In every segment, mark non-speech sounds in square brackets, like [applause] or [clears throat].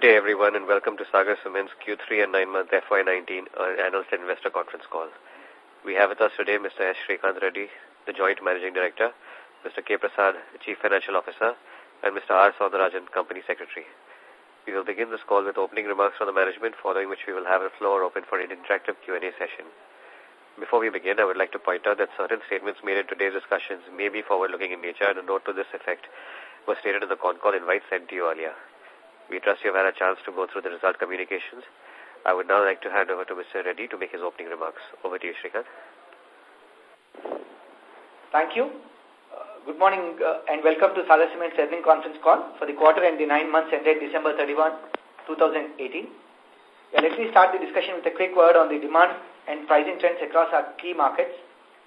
Good day, everyone, and welcome to Sagar Cement's Q3 and 9-month FY19 uh, Analyst Investor Conference Call. We have with us today Mr. S. Srikanth Reddy, the Joint Managing Director, Mr. K. Prasad, Chief Financial Officer, and Mr. R. Soundararajan, Company Secretary. We will begin this call with opening remarks from the management, following which we will have the floor open for an interactive Q&A session. Before we begin, I would like to point out that certain statements made in today's discussions may be forward-looking in nature, and a note to this effect was stated in the con call invite sent to you earlier. We trust you've had a chance to go through the result communications. I would now like to hand over to Mr. Reddy to make his opening remarks. Over to you, Srikanth. Thank you. Uh, good morning uh, and welcome to Sagar Cement's earning conference call for the quarter and the nine months ended December 31, 2018. Yeah, let me start the discussion with a quick word on the demand and pricing trends across our key markets,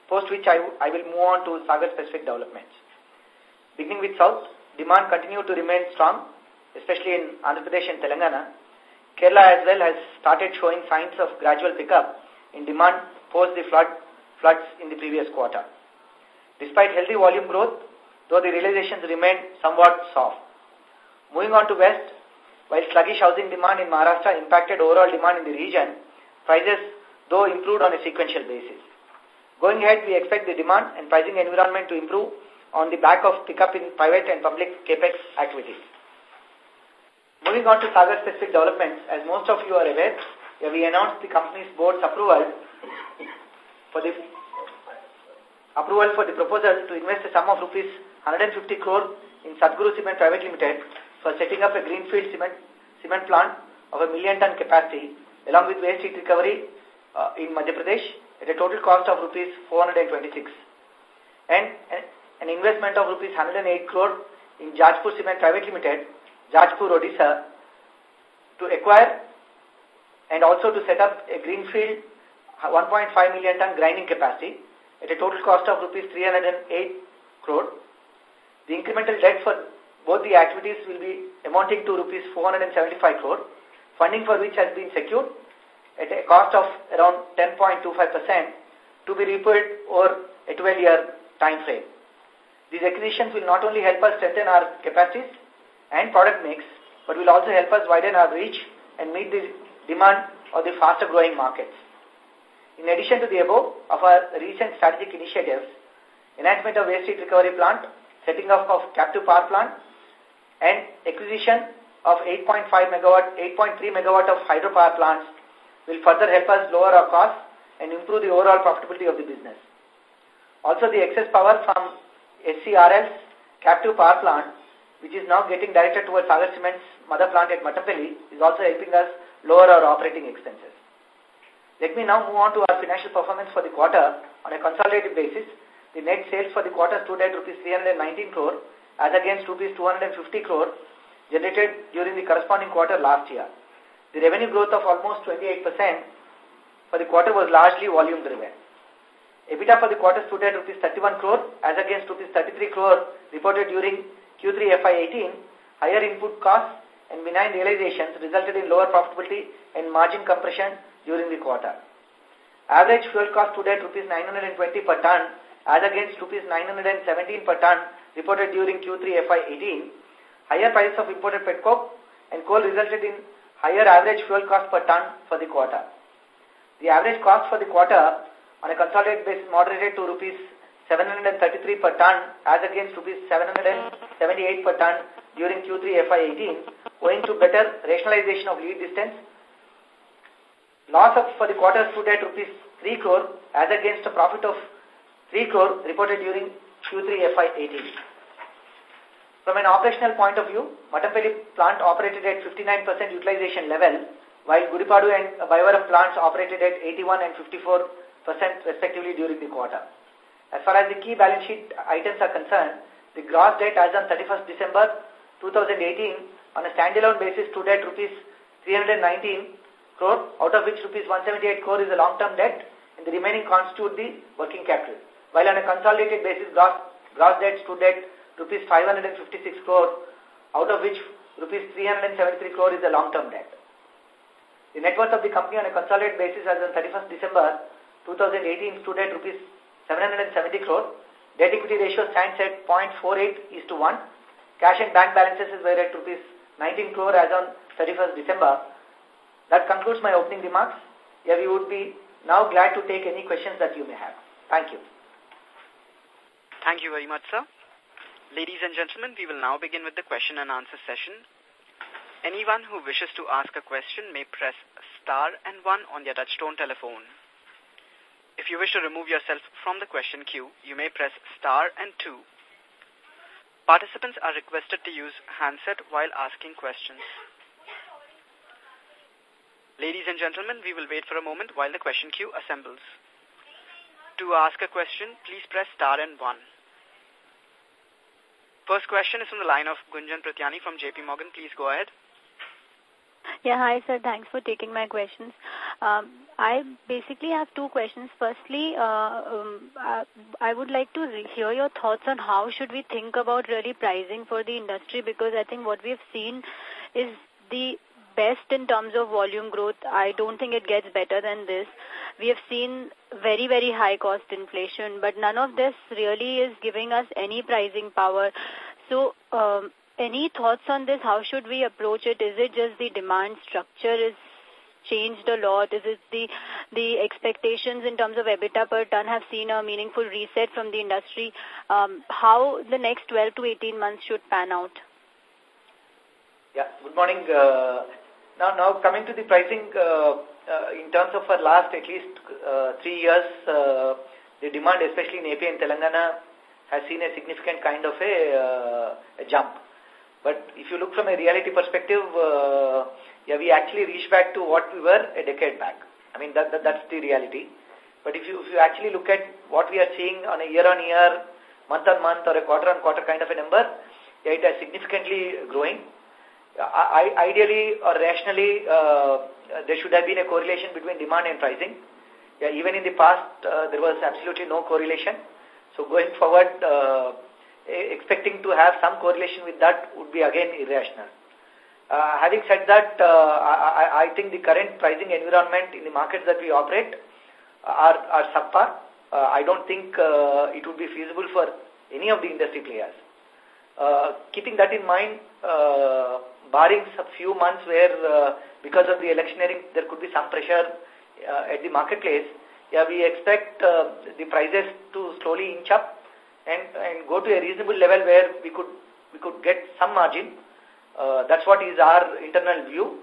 post which I, I will move on to Sagar-specific developments. Beginning with South, demand continued to remain strong especially in Andhra Pradesh and Telangana, Kerala as well has started showing signs of gradual pickup in demand post the flood, floods in the previous quarter. Despite healthy volume growth, though the realizations remain somewhat soft. Moving on to West, while sluggish housing demand in Maharashtra impacted overall demand in the region, prices though improved on a sequential basis. Going ahead, we expect the demand and pricing environment to improve on the back of pickup in private and public capex activities. Moving on to Sagar-specific developments, as most of you are aware, we announced the company's board's approval for the approval for the proposal to invest a sum of rupees 150 crore in Satguru Cement Private Limited for setting up a greenfield cement cement plant of a million ton capacity along with waste heat recovery uh, in Madhya Pradesh at a total cost of rupees 426 and an investment of rupees 108 crore in Jajpur Cement Private Limited Jajpur, Odisha, to acquire and also to set up a greenfield 1.5 million ton grinding capacity at a total cost of rupees 308 crore. The incremental debt for both the activities will be amounting to rupees 475 crore, funding for which has been secured at a cost of around 10.25% to be repaid over a 12-year time frame. These acquisitions will not only help us strengthen our capacities, and product mix, but will also help us widen our reach and meet the demand of the faster growing markets. In addition to the above of our recent strategic initiatives, enhancement of waste heat recovery plant, setting up of captive power plant, and acquisition of 8.5 megawatt, 8.3 megawatt of hydropower plants will further help us lower our costs and improve the overall profitability of the business. Also, the excess power from SCRL's captive power plant which is now getting directed towards Sagar Cement's mother plant at Mattampally, is also helping us lower our operating expenses. Let me now move on to our financial performance for the quarter. On a consolidated basis, the net sales for the quarter stood at rupees 319 crore as against rupees 250 crore generated during the corresponding quarter last year. The revenue growth of almost 28% for the quarter was largely volume driven. EBITDA for the quarter stood at rupees 31 crore as against rupees 33 crore reported during Q3 FY18, higher input costs and benign realizations resulted in lower profitability and margin compression during the quarter. Average fuel cost stood at rupees 920 per ton as against rupees 917 per ton reported during Q3 FY18. Higher prices of imported petcoke and coal resulted in higher average fuel cost per ton for the quarter. The average cost for the quarter on a consolidated basis moderated to rupees 733 per ton as against rupees 778 per ton during Q3 FY18 owing to better rationalization of lead distance. Loss of, for the quarter stood at rupees 3 crore as against a profit of 3 crore reported during Q3 FY18. From an operational point of view, Mattampally plant operated at 59% utilization level, while Gudipadu and Bayyavaram plants operated at 81 and 54% respectively during the quarter. As far as the key balance sheet items are concerned, the gross debt as on 31st December 2018 on a standalone basis stood at rupees 319 crore, out of which rupees 178 crore is a long-term debt and the remaining constitute the working capital. While on a consolidated basis, gross, gross debt stood at rupees 556 crore, out of which rupees 373 crore is a long-term debt. The net worth of the company on a consolidated basis as on 31st December 2018 stood at rupees 770 crore. Debt equity ratio stands at 0.48 is to 1. Cash and bank balances is were at rupees 19 crore as on 31st December. That concludes my opening remarks. Yeah, we would be now glad to take any questions that you may have. Thank you. Thank you very much, sir. Ladies and gentlemen, we will now begin with the question and answer session. Anyone who wishes to ask a question may press star and one on their touchtone telephone. If you wish to remove yourself from the question queue, you may press star and two. Participants are requested to use handset while asking questions. Ladies and gentlemen, we will wait for a moment while the question queue assembles. To ask a question, please press star and one. First question is from the line of Gunjan Prithyani from JP Morgan. Please go ahead. Yeah, hi, sir. Thanks for taking my questions. Um, I basically have two questions. Firstly, uh, um, I would like to hear your thoughts on how should we think about really pricing for the industry because I think what we've seen is the best in terms of volume growth. I don't think it gets better than this. We have seen very, very high cost inflation, but none of this really is giving us any pricing power. So, um, any thoughts on this? How should we approach it? Is it just the demand structure is changed a lot? Is it the the expectations in terms of EBITDA per ton have seen a meaningful reset from the industry? Um, how the next 12 to 18 months should pan out? Yeah, good morning. Uh, now, now coming to the pricing, uh, uh, in terms of our last at least uh, three years, uh, the demand, especially in AP and Telangana, has seen a significant kind of a, uh, a jump. But if you look from a reality perspective, uh, yeah, we actually reached back to what we were a decade back. I mean, that, that that's the reality. But if you, if you actually look at what we are seeing on a year-on-year, month-on-month or a quarter-on-quarter kind of a number, yeah, it is significantly growing. I, ideally or rationally, uh, there should have been a correlation between demand and pricing. Yeah, even in the past, uh, there was absolutely no correlation. So going forward, uh, expecting to have some correlation with that would be again irrational. Uh, having said that, uh, I, I think the current pricing environment in the markets that we operate are, are subpar. Uh, I don't think uh, it would be feasible for any of the industry players. Uh, keeping that in mind, uh, barring a few months where, uh, because of the electioneering, there could be some pressure uh, at the marketplace, yeah, we expect uh, the prices to slowly inch up and, and go to a reasonable level where we could, we could get some margin. Uh, that's what is our internal view.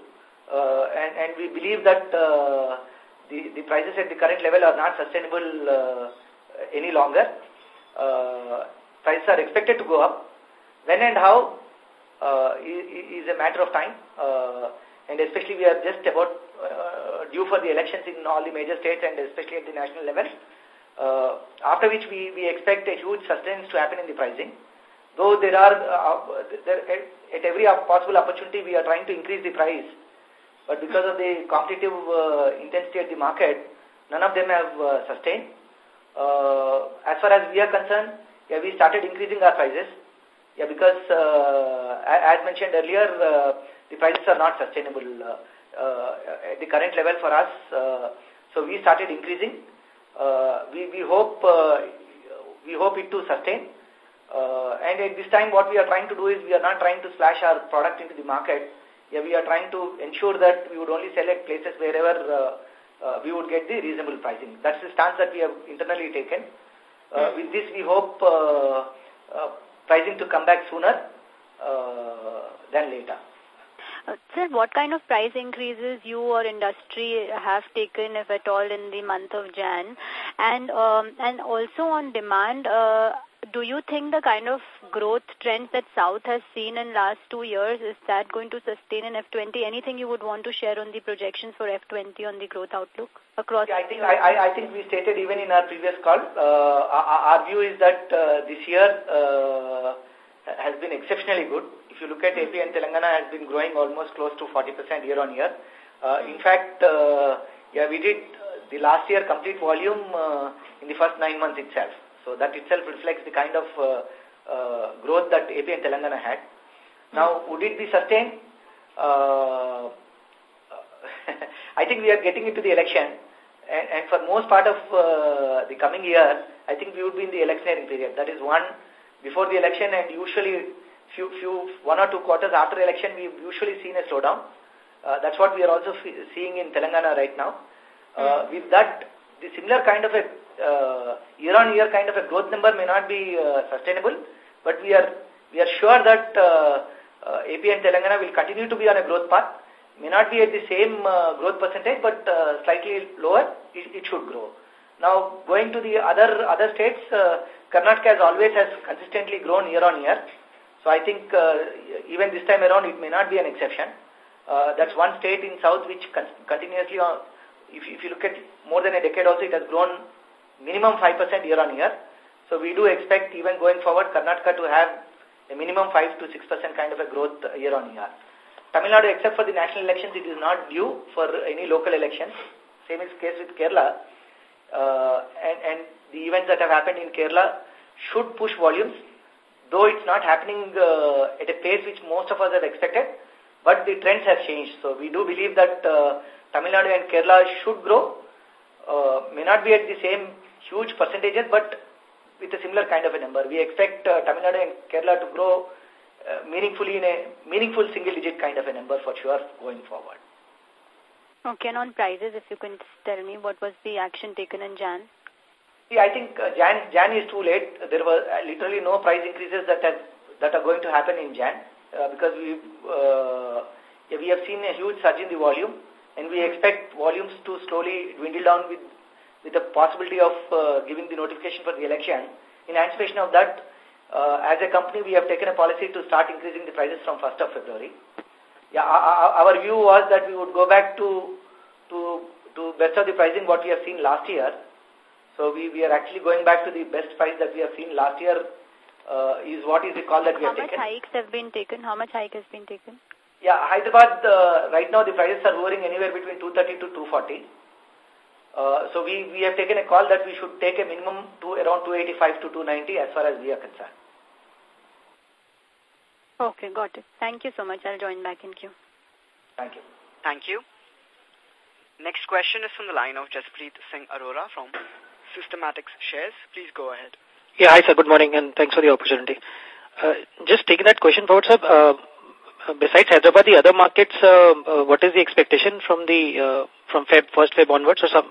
Uh, and, and we believe that uh, the, the prices at the current level are not sustainable uh, any longer. Uh, prices are expected to go up. When and how uh, is, a matter of time. Uh, and especially we are just about uh, due for the elections in all the major states and especially at the national level uh, after which we, we expect a huge sustenance to happen in the pricing. Though there are, uh, there, at every possible opportunity, we are trying to increase the price. But because of the competitive uh, intensity at the market, none of them have uh, sustained. Uh, as far as we are concerned, yeah, we started increasing our prices. Yeah, because uh, as mentioned earlier, uh, the prices are not sustainable uh, uh, at the current level for us. Uh, so we started increasing we, we hope uh, we hope it to sustain. Uh, and at this time, what we are trying to do is we are not trying to slash our product into the market. Yeah, we are trying to ensure that we would only select places wherever uh, uh, we would get the reasonable pricing. That's the stance that we have internally taken. Uh, with this, we hope uh, uh, pricing to come back sooner uh, than later. Uh, sir, what kind of price increases you or industry have taken, if at all, in the month of Jan? And um, and also on demand, uh, do you think the kind of growth trends that South has seen in last two years, is that going to sustain in F20? Anything you would want to share on the projections for F20 on the growth outlook across? Yeah, I think I, I think we stated even in our previous call, uh, our, our view is that uh, this year uh, has been exceptionally good If you look at AP and Telangana has been growing almost close to 40% year on year. Uh, in fact, uh, yeah, we did uh, the last year complete volume uh, in the first nine months itself. So that itself reflects the kind of uh, uh, growth that AP and Telangana had. Now, would it be sustained? Uh, [laughs] I think we are getting into the election. And, and for most part of uh, the coming year, I think we would be in the electioneering period. That is one before the election and usually few, few, one or two quarters after election, we've usually seen a slowdown. Uh, that's what we are also seeing in Telangana right now. Uh, with that, the similar kind of a uh, year-on-year -year kind of a growth number may not be uh, sustainable, but we are we are sure that uh, uh, AP and Telangana will continue to be on a growth path. May not be at the same uh, growth percentage, but uh, slightly lower. It, it should grow. Now, going to the other other states, uh, Karnataka has always has consistently grown year on year. So I think uh, even this time around, it may not be an exception. Uh, that's one state in south which con continuously, uh, if, if you look at more than a decade also, it has grown minimum 5% year on year. So we do expect even going forward Karnataka to have a minimum 5 to 6% kind of a growth year on year. Tamil Nadu, except for the national elections, it is not due for any local elections. Same is case with Kerala. Uh, and, and the events that have happened in Kerala should push volumes, though it's not happening uh, at a pace which most of us have expected, but the trends have changed. So we do believe that uh, Tamil Nadu and Kerala should grow, uh, may not be at the same huge percentages, but with a similar kind of a number. We expect Tamil Nadu and Kerala to grow meaningfully in a meaningful single digit kind of a number for sure going forward. Okay, and on prices, if you can tell me what was the action taken in Jan? See, I think uh, Jan, Jan is too late. There were uh, literally no price increases that that are going to happen in Jan uh, because we uh, we have seen a huge surge in the volume and we expect volumes to slowly dwindle down with with the possibility of uh, giving the notification for the election. In anticipation of that, uh, as a company, we have taken a policy to start increasing the prices from 1st of February. Yeah, our, our view was that we would go back to to to best of the pricing what we have seen last year. So we, we are actually going back to the best price that we have seen last year uh, is what is the call that we How have taken. How much hikes have been taken? How much hike has been taken? Yeah, Hyderabad, uh, right now the prices are hovering anywhere between 230 to 240. Uh, so we, we have taken a call that we should take a minimum to around 285 to 290 as far as we are concerned. Okay, got it. Thank you so much. I'll join back in queue. Thank you. Thank you. Next question is from the line of Jaspreet Singh Arora from Systematix Shares. Please go ahead. Yeah, hi sir. Good morning and thanks for the opportunity. Uh, just taking that question forward, sir, uh, besides Hyderabad, the other markets, uh, uh, what is the expectation from the uh, from Feb, first Feb onwards or some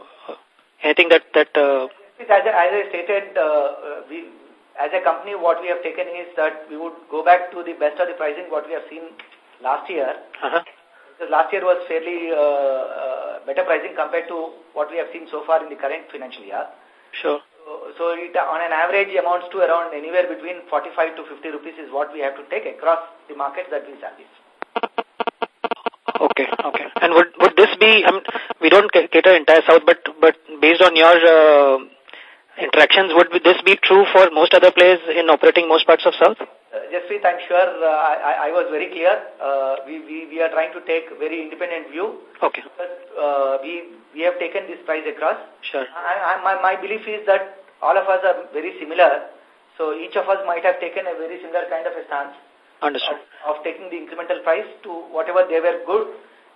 anything that... that uh... As, I, as I stated, uh, we, as a company, what we have taken is that we would go back to the best of the pricing what we have seen last year. Uh -huh. Because last year was fairly uh, uh, better pricing compared to what we have seen so far in the current financial year. Sure. So, so it on an average amounts to around anywhere between 45 to 50 rupees is what we have to take across the markets that we service. Okay, okay. And would would this be? I mean, we don't cater entire South, but but based on your uh, interactions, would this be true for most other players in operating most parts of South? Uh, Jaspreet, I'm sure uh, I, I was very clear. Uh, we, we, we are trying to take very independent view. Okay. But, uh, we, we have taken this price across. Sure. I, I, my, my belief is that all of us are very similar. So each of us might have taken a very similar kind of a stance. Understood. Of, of taking the incremental price to whatever they were good.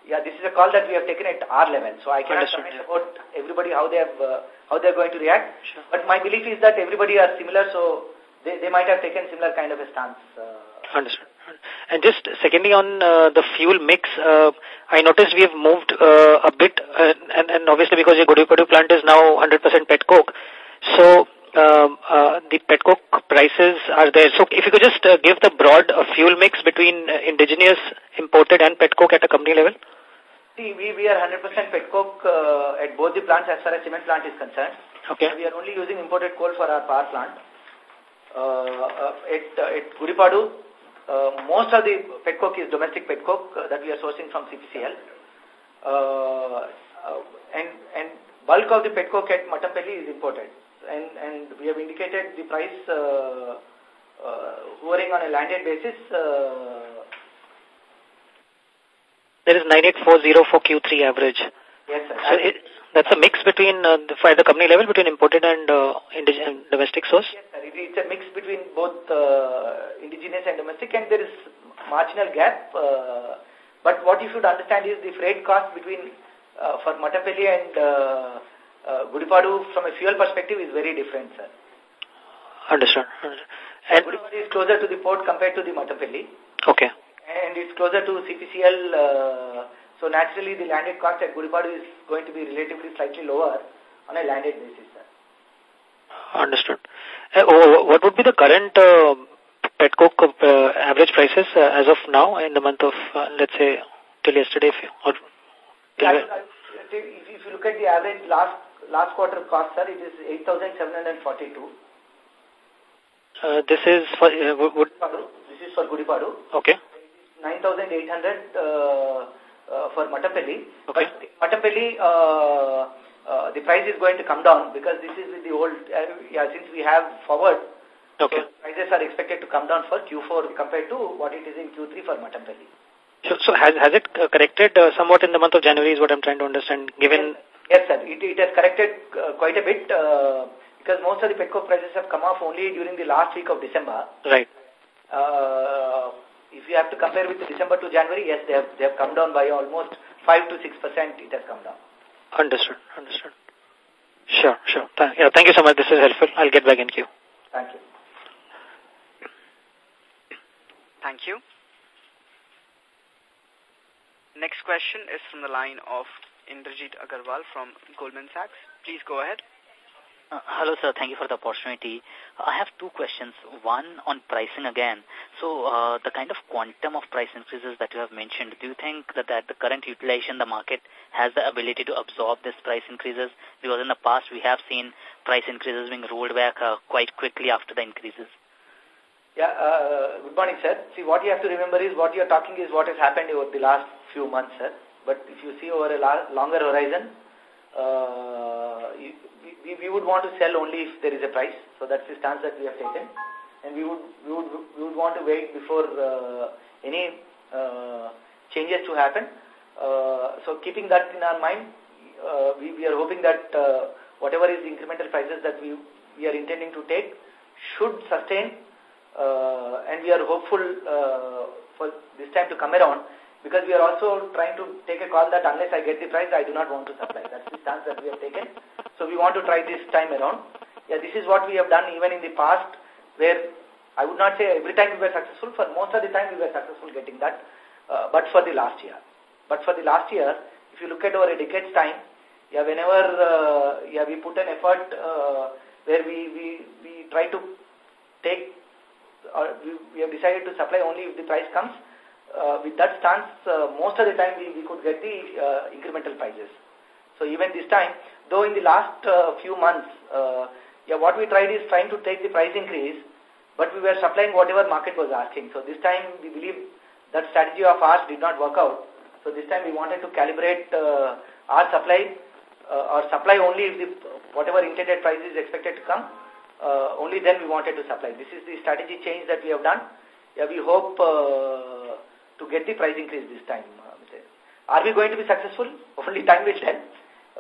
Yeah, this is a call that we have taken at our level. So I cannot Understood, comment yeah. about everybody how they have uh, how they are going to react. Sure. But my belief is that everybody are similar, so they they might have taken similar kind of a stance. Uh, Understood. And just secondly on uh, the fuel mix, uh, I noticed we have moved uh, a bit, uh, and, and obviously because your Gudipadu plant is now 100% pet coke, so um, uh, the pet coke prices are there. So if you could just uh, give the broad uh, fuel mix between uh, indigenous, imported and pet coke at a company level? See, we, we are 100% pet coke uh, at both the plants as far as cement plant is concerned. Okay. We are only using imported coal for our power plant. Uh, uh, at, uh, at Gudipadu, uh, most of the pet coke is domestic pet coke that we are sourcing from CPCL. Uh, uh, and, and bulk of the pet coke at Mattampally is imported. And, and we have indicated the price uh, uh, hovering on a landed basis. Uh, There is 9840 for Q3 average. yes, sir. So it, that's a mix between, uh, the, for the company level, between imported and uh, indigenous domestic source? Yes, sir. It's a mix between both uh, indigenous and domestic, and there is marginal gap. Uh, but what you should understand is the freight cost between uh, for Mattampally and uh, uh, Gudipadu from a fuel perspective is very different, sir. Understood. And Gudipadu is closer to the port compared to the Mattampally. Okay. And it's closer to CPCL. Uh, so naturally, the landed cost at Gudipadu is going to be relatively slightly lower on a landed basis. Sir. Understood. Uh, what would be the current uh, pet coke uh, average prices uh, as of now in the month of, uh, let's say, till yesterday? Or till yeah, if, if you look at the average last last quarter cost, sir, it is 8,742. Uh, this is for uh, would, This is for Gudipadu. Okay. 9,800 uh, uh, for Mattampally. Okay. But Mattampally, uh, uh, the price is going to come down because this is with the old, uh, yeah, since we have forward, okay. so prices are expected to come down for Q4 compared to what it is in Q3 for Mattampally. So, so has, has it corrected uh, somewhat in the month of January is what I'm trying to understand, given... Yes, yes sir. It, it has corrected uh, quite a bit uh, because most of the petcoke prices have come off only during the last week of December. Right. Uh, if you have to compare with December to January, yes, they have, they have come down by almost 5 to 6% it has come down. Understood. Understood. Sure, sure. Th yeah, thank you so much. This is helpful. I'll get back in queue. Thank you. Thank you. Next question is from the line of Indrajit Agarwal from Goldman Sachs. Please go ahead. Uh, hello, sir. Thank you for the opportunity. I have two questions. One on pricing again. So uh, the kind of quantum of price increases that you have mentioned, do you think that at the current utilization, the market has the ability to absorb these price increases? Because in the past, we have seen price increases being rolled back uh, quite quickly after the increases. Yeah, good morning, sir. See, what you have to remember is what you are talking is what has happened over the last few months, sir. But if you see over a longer horizon, uh, we, we would want to sell only if there is a price. So that's the stance that we have taken. And we would, we would, we would want to wait before uh, any uh, changes to happen. Uh, so keeping that in our mind, uh, we, we are hoping that uh, whatever is incremental prices that we, we are intending to take should sustain uh, and we are hopeful uh, for this time to come around because we are also trying to take a call that unless I get the price, I do not want to supply. That's the stance that we have taken. So we want to try this time around. Yeah, this is what we have done even in the past where I would not say every time we were successful. For most of the time we were successful getting that, uh, but for the last year. But for the last year, if you look at over a decade's time, yeah, whenever uh, yeah, we put an effort uh, where we, we, we try to take, or we, we have decided to supply only if the price comes, uh, with that stance, uh, most of the time we, we could get the uh, incremental prices. So even this time, though in the last uh, few months, uh, yeah, what we tried is trying to take the price increase, but we were supplying whatever market was asking. So this time we believe that strategy of ours did not work out. So this time we wanted to calibrate uh, our supply or supply only if the, whatever intended price is expected to come, only then we wanted to supply. This is the strategy change that we have done. Yeah, we hope to get the price increase this time. Uh, Are we going to be successful? Only time will tell.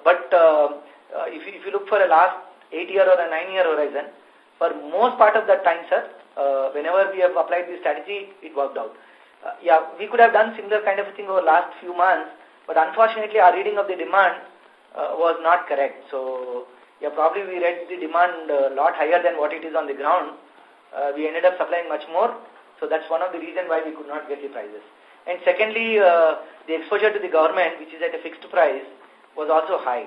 But uh, uh, if, you, if you look for a last eight year or a nine year horizon, for most part of that time, sir, uh, whenever we have applied this strategy, it worked out. Uh, yeah, we could have done similar kind of thing over last few months, but unfortunately our reading of the demand uh, was not correct. So, yeah, probably we read the demand a lot higher than what it is on the ground. We ended up supplying much more. So that's one of the reasons why we could not get the prices. And secondly, uh, the exposure to the government, which is at a fixed price, was also high.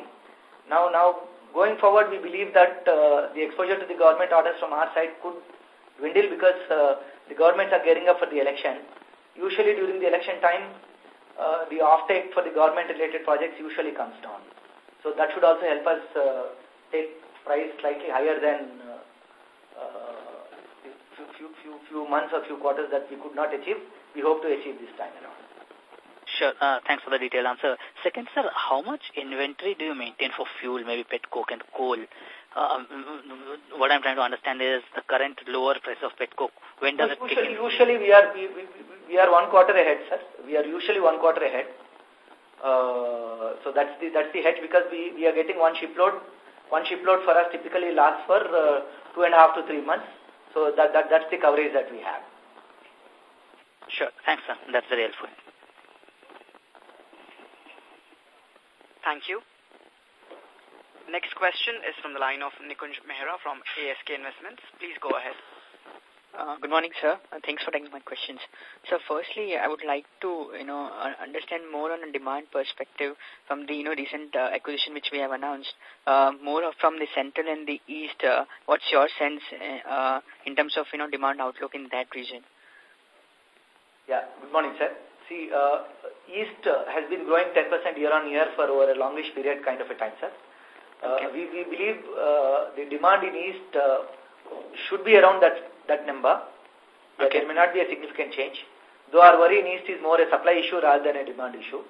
Now, now going forward, we believe that uh, the exposure to the government orders from our side could dwindle because uh, the governments are gearing up for the election. Usually during the election time, uh, the offtake for the government-related projects usually comes down. So that should also help us uh, take price slightly higher than few, few, few months or few quarters that we could not achieve. We hope to achieve this time around. Sure. Uh, thanks for the detailed answer. Second, sir, how much inventory do you maintain for fuel, maybe pet coke and coal? Uh, what I'm trying to understand is the current lower price of pet coke. When does usually, it kick in? Usually we are, we, we, we are one quarter ahead, sir. We are usually one quarter ahead. Uh, so that's the, that's the hedge because we, we are getting one shipload. One shipload for us typically lasts for uh, two and a half to three months. So that, that, that's the coverage that we have. Sure. Thanks, sir. That's very helpful. Thank you. Next question is from the line of Nikunj Mehra from ASK Investments. Please go ahead. Uh, good morning, sir. Uh, thanks for taking my questions. So, firstly, I would like to, you know, uh, understand more on a demand perspective from the, you know, recent uh, acquisition which we have announced. Uh, more from the central and the east. Uh, what's your sense in terms of, you know, demand outlook in that region? Yeah. Good morning, sir. See, uh, east has been growing 10% year on year for over a longish period kind of a time, sir. Uh, okay. we, we believe uh, the demand in east uh, should be around that that number. Okay. There may not be a significant change. Though our worry in East is more a supply issue rather than a demand issue.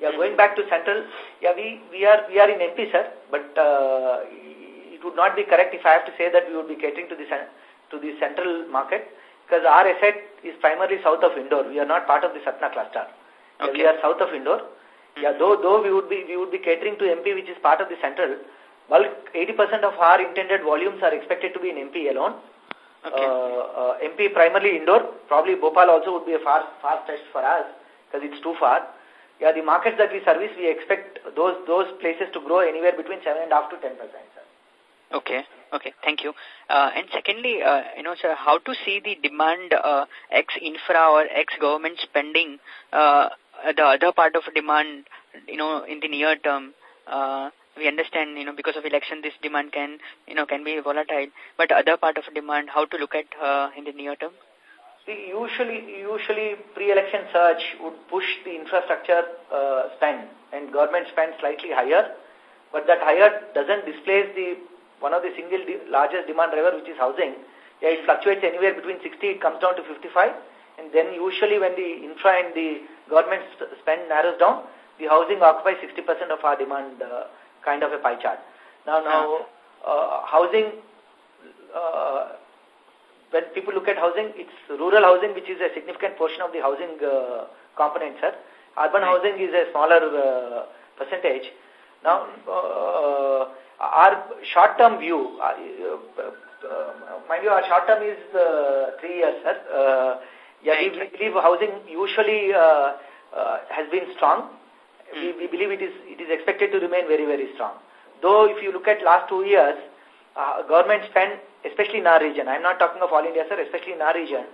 Yeah, going back to Central, yeah, we, we are we are in MP, sir, but uh, it would not be correct if I have to say that we would be catering to the to the Central market because our asset is primarily south of Indore. We are not part of the Satna cluster. Okay. Yeah, we are south of Indore. Hmm. Yeah, though though we would be we would be catering to MP, which is part of the Central. Bulk 80% of our intended volumes are expected to be in MP alone. Okay. Uh, uh, MP primarily Indore. Probably Bhopal also would be a far, far stretch for us because it's too far. Yeah, the markets that we service, we expect those those places to grow anywhere between 7.5 to 10 percent. Okay. Okay. Thank you. Uh, and secondly, uh, you know, sir, how to see the demand uh, ex infra or ex government spending, uh, the other part of demand, you know, in the near term. Uh, we understand, you know, because of election, this demand can, you know, can be volatile. But other part of demand, how to look at uh, in the near term? See, usually, usually pre-election surge would push the infrastructure uh, spend and government spend slightly higher, but that higher doesn't displace the one of the single de largest demand driver, which is housing. Yeah, it fluctuates anywhere between 60, it comes down to 55, and then usually when the infra and the government spend narrows down, the housing occupies 60% of our demand uh, kind of a pie chart. Now, now uh, housing, uh, when people look at housing, it's rural housing, which is a significant portion of the housing uh, component, sir. Urban right. housing is a smaller uh, percentage. Now, uh, our short-term view, uh, uh, mind you, our short-term is uh, three years, sir. Uh, yeah, right. we believe housing usually uh, uh, has been strong we, we believe it is, it is expected to remain very, very strong. Though if you look at last two years, uh, government spend, especially in our region, I'm not talking of all India, sir, especially in our region,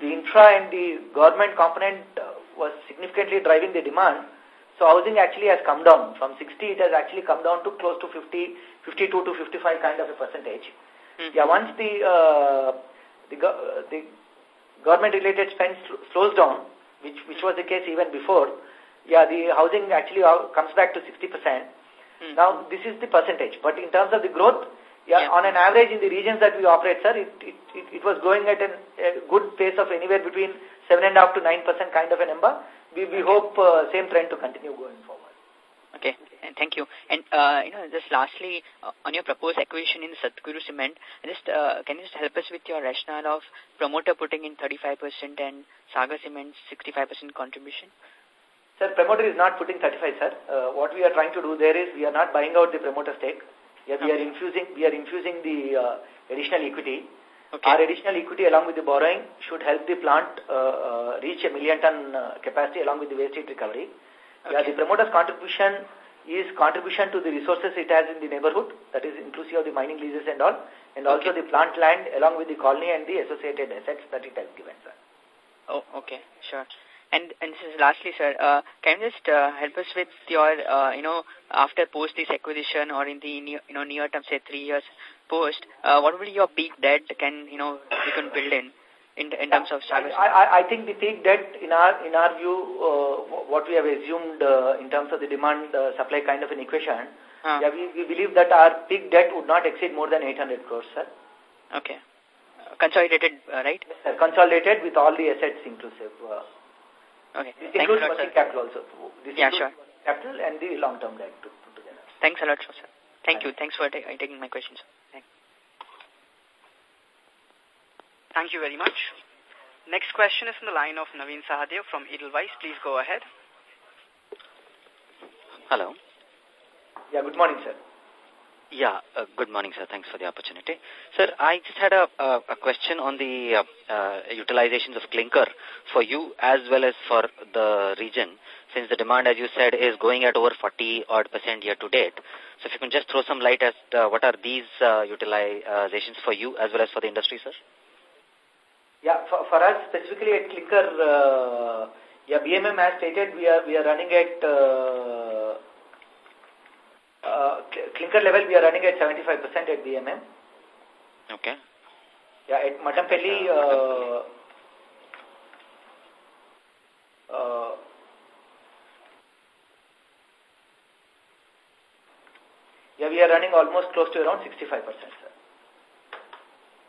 the infra and the government component uh, was significantly driving the demand. So housing actually has come down. From 60, it has actually come down to close to 50, 52 to 55 kind of a percentage. Mm -hmm. Yeah, once the, uh, the, the government-related spend slows down, which, which was the case even before, yeah, the housing actually comes back to 60%. Hmm. Now, this is the percentage. But in terms of the growth, yeah, yeah, on an average in the regions that we operate, sir, it, it, it, it was growing at an, a good pace of anywhere between 7.5 to 9% kind of a number. We, we okay. hope uh, same trend to continue going forward. Okay, and thank you. And, uh, you know, just lastly, uh, on your proposed acquisition in Satguru Cement, just, uh, can you just help us with your rationale of promoter putting in 35% and Sagar Cement's 65% contribution? Sir, promoter is not putting 35, sir. Uh, what we are trying to do there is we are not buying out the promoter stake. Yeah, we are infusing we are infusing the uh, additional equity. Okay. Our additional equity along with the borrowing should help the plant uh, uh, reach a million ton uh, capacity along with the waste heat recovery. Okay. Yeah, the promoter's contribution is contribution to the resources it has in the neighborhood, that is inclusive of the mining leases and all, and also the plant land along with the colony and the associated assets that it has given, sir. Oh, okay, sure. And, and this is lastly, sir, uh, can you just uh, help us with your, uh, you know, after post this acquisition or in the near, you know, near term, say three years post, uh, what will be your peak debt can, you know, you can build in? In, in terms of service? I, I, I think the peak debt in our in our view, uh, what we have assumed uh, in terms of the demand uh, supply kind of an equation, yeah, we, we believe that our peak debt would not exceed more than 800 crores, sir. Okay. Consolidated, uh, right? Yes, consolidated with all the assets inclusive. Okay. This Thanks includes working capital also. This yeah, sure. capital and the long-term debt put together. Thanks a lot, sir. Thank you. Thanks for taking my questions. Thank Thank you very much. Next question is from the line of Naveen Sahadeo from Edelweiss. Please go ahead. Hello. Yeah, good morning, sir. Yeah, uh, good morning, sir. Thanks for the opportunity. Sir, I just had a, a, question on the uh, uh, utilizations of clinker for you as well as for the region, since the demand, as you said, is going at over 40 odd percent year to date. So if you can just throw some light as to what are these uh, utilizations for you as well as for the industry, sir? Yeah, for, for us specifically at Clinker, uh, yeah, BMM as stated, we are we are running at uh, clinker level. We are running at 75% at BMM. Okay. Yeah, at Mattampally, uh, uh, yeah, we are running almost close to around 65%. Sir.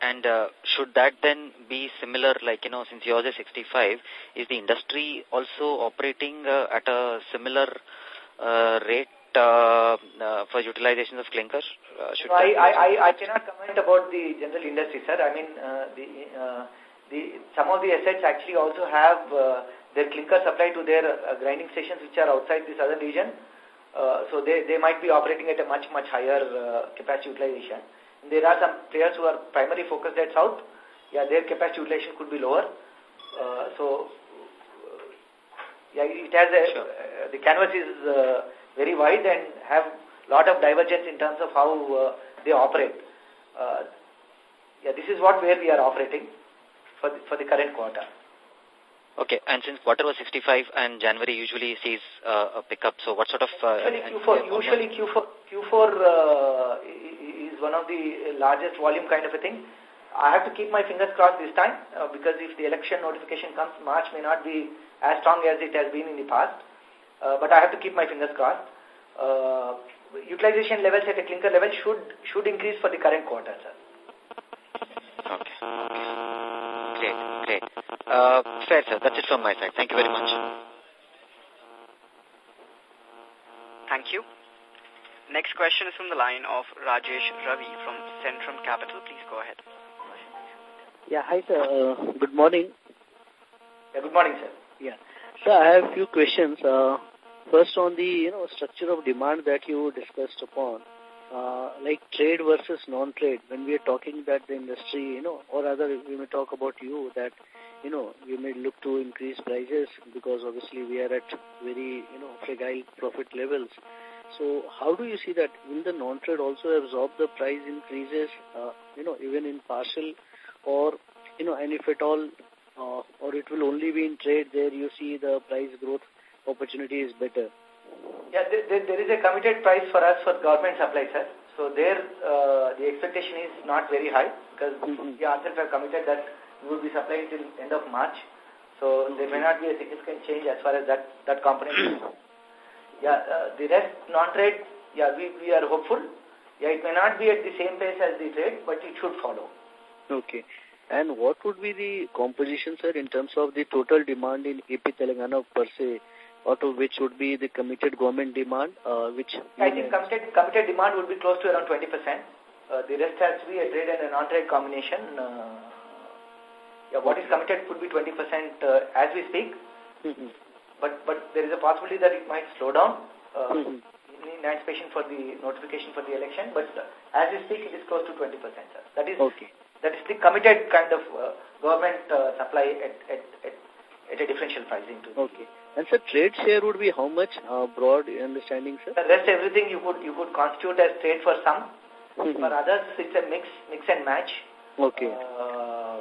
And uh, should that then be similar, like, you know, since yours is 65, is the industry also operating uh, at a similar uh, rate uh, uh, for utilization of clinkers? Uh, should no, I, I, I cannot comment about the general industry, sir. I mean, uh, the, uh, the, some of the assets actually also have uh, their clinker supply to their uh, grinding stations which are outside this other region. Uh, so they, they might be operating at a much, much higher uh, capacity utilization. There are some players who are primarily focused at south. Yeah, their capacity utilization could be lower. Uh, so, yeah, it has a, sure. uh, the canvas is uh, very wide and have lot of divergence in terms of how uh, they operate. Uh, yeah, this is what where we are operating for the, for the current quarter. Okay, and since quarter was 65 and January usually sees uh, a pickup, so what sort of... Uh, usually Q4, usually Q4, Q4 uh, is one of the largest volume kind of a thing. I have to keep my fingers crossed this time uh, because if the election notification comes, March may not be as strong as it has been in the past. Uh, but I have to keep my fingers crossed. Uh, utilization levels at a clinker level should should increase for the current quarter, sir. Okay. Great, great. Uh, fair, sir. That's it from my side. Thank you very much. Thank you. Next question is from the line of Rajesh Ravi from Centrum Capital. Please go ahead. Yeah, hi sir. Uh, good morning. Yeah, good morning, sir. Yeah. Sir, I have a few questions. Uh, first on the you know structure of demand that you discussed upon. Uh, like trade versus non-trade, when we are talking that the industry, you know, or rather we may talk about you that, you know, you may look to increase prices because obviously we are at very, you know, fragile profit levels. So how do you see that? Will the non-trade also absorb the price increases, uh, you know, even in partial or, you know, and if at all, uh, or it will only be in trade there you see the price growth opportunity is better? Yeah, there, there is a committed price for us for government supply, sir. So there, uh, the expectation is not very high because mm -hmm. we ourselves have committed that we will be supplying till end of March. So there may not be a significant change as far as that, that component is yeah, uh, the rest non-trade, yeah, we, we are hopeful. Yeah, it may not be at the same pace as the trade, but it should follow. Okay. And what would be the composition, sir, in terms of the total demand in AP Telangana per se, of which would be the committed government demand, uh, which... I think committed, committed demand would be close to around 20%. Uh, the rest has to be a trade and a non-trade combination. Uh, yeah, what is committed could be 20% uh, as we speak. Mm -hmm but but there is a possibility that it might slow down uh, mm -hmm. in anticipation for the notification for the election. But uh, as we speak, it is close to 20 percent. That is okay. that is the committed kind of uh, government uh, supply at, at at at a differential pricing. To okay. And so trade share would be how much? Uh, broad understanding, sir. The rest everything you could you could constitute as trade for some. Mm -hmm. For others, it's a mix mix and match. Okay. Uh,